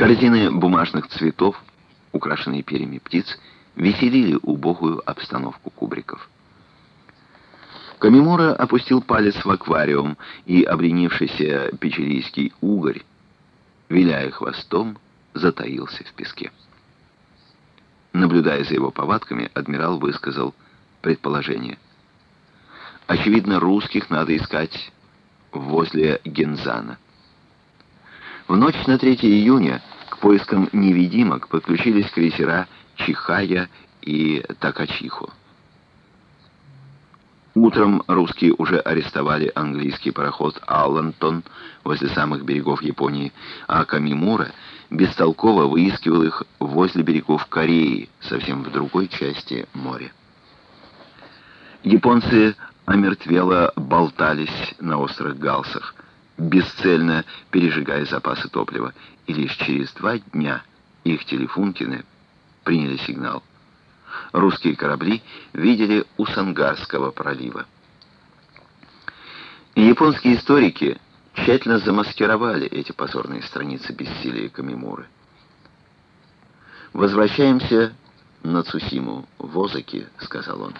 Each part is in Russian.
Корзины бумажных цветов, украшенные перьями птиц, веселили убогую обстановку кубриков. Камимура опустил палец в аквариум, и обленившийся печерийский угорь, виляя хвостом, затаился в песке. Наблюдая за его повадками, адмирал высказал предположение. Очевидно, русских надо искать возле Гензана. В ночь на 3 июня к поискам невидимок подключились крейсера Чихая и Такачихо. Утром русские уже арестовали английский пароход «Аллантон» возле самых берегов Японии, а Камимура бестолково выискивал их возле берегов Кореи, совсем в другой части моря. Японцы омертвело болтались на острых галсах, бесцельно пережигая запасы топлива, и лишь через два дня их телефункины приняли сигнал русские корабли видели у Сангарского пролива. Японские историки тщательно замаскировали эти позорные страницы бессилия Камимуры. «Возвращаемся на Цусиму, в Озаки», — сказал он.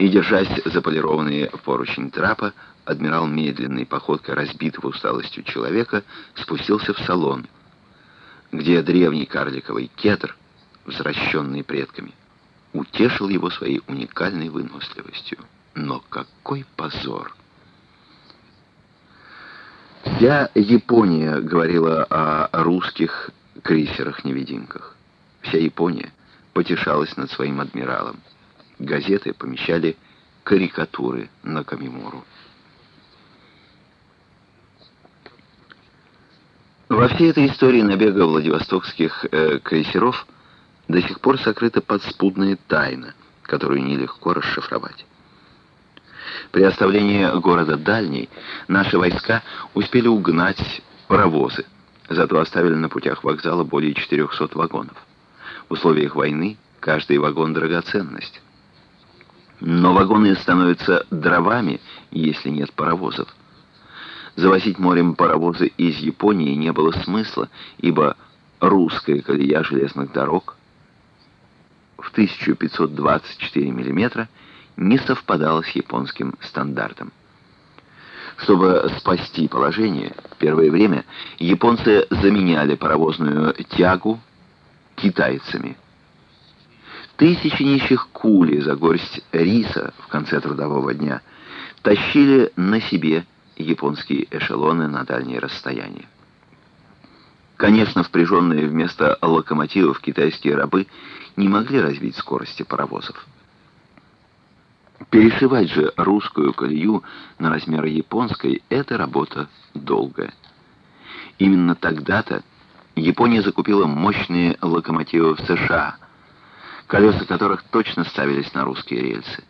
И, держась за полированные поручень трапа, адмирал медленной походкой разбитого усталостью человека спустился в салон, где древний карликовый кедр, возвращенный предками, утешил его своей уникальной выносливостью. Но какой позор! Вся Япония говорила о русских крейсерах-невидимках. Вся Япония потешалась над своим адмиралом. Газеты помещали карикатуры на Камимуру. Во всей этой истории набега Владивостокских э, крейсеров – до сих пор сокрыта подспудная тайна, которую нелегко расшифровать. При оставлении города Дальний наши войска успели угнать паровозы, зато оставили на путях вокзала более 400 вагонов. В условиях войны каждый вагон – драгоценность. Но вагоны становятся дровами, если нет паровозов. Завозить морем паровозы из Японии не было смысла, ибо русская колея железных дорог – в 1524 мм не совпадало с японским стандартом. Чтобы спасти положение, первое время японцы заменяли паровозную тягу китайцами. Тысячи нищих кули за горсть риса в конце трудового дня тащили на себе японские эшелоны на дальние расстояния. Конечно, впряженные вместо локомотивов китайские рабы не могли развить скорости паровозов. Перешивать же русскую колею на размеры японской – это работа долгая. Именно тогда-то Япония закупила мощные локомотивы в США, колеса которых точно ставились на русские рельсы.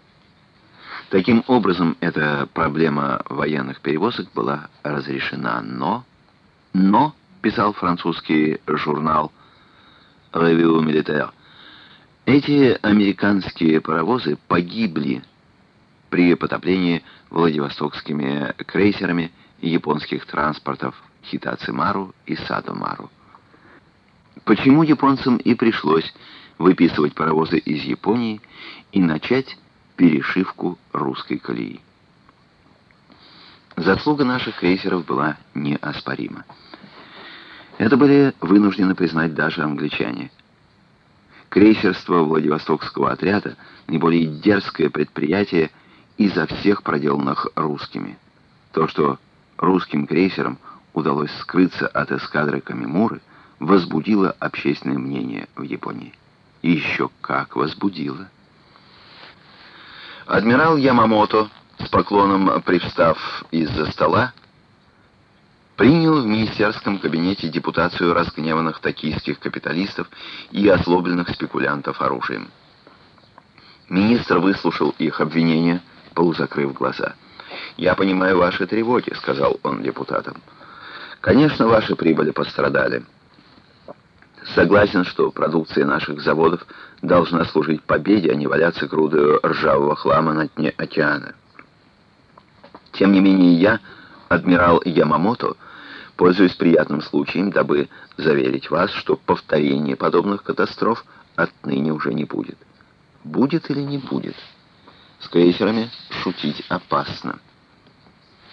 Таким образом, эта проблема военных перевозок была разрешена, но... Но писал французский журнал «Revue Militaire». Эти американские паровозы погибли при потоплении Владивостокскими крейсерами японских транспортов Хитацимару и Садомару. Почему японцам и пришлось выписывать паровозы из Японии и начать перешивку русской колеи? Заслуга наших крейсеров была неоспорима. Это были вынуждены признать даже англичане. Крейсерство Владивостокского отряда — наиболее дерзкое предприятие изо всех проделанных русскими. То, что русским крейсерам удалось скрыться от эскадры Камимуры, возбудило общественное мнение в Японии. И еще как возбудило. Адмирал Ямамото, с поклоном привстав из-за стола, принял в министерском кабинете депутацию разгневанных токийских капиталистов и ослобленных спекулянтов оружием. Министр выслушал их обвинения, полузакрыв глаза. «Я понимаю ваши тревоги», — сказал он депутатам. «Конечно, ваши прибыли пострадали. Согласен, что продукция наших заводов должна служить победе, а не валяться грудою ржавого хлама на дне океана. Тем не менее я, адмирал Ямамото, Пользуюсь приятным случаем, дабы заверить вас, что повторения подобных катастроф отныне уже не будет. Будет или не будет? С крейсерами шутить опасно.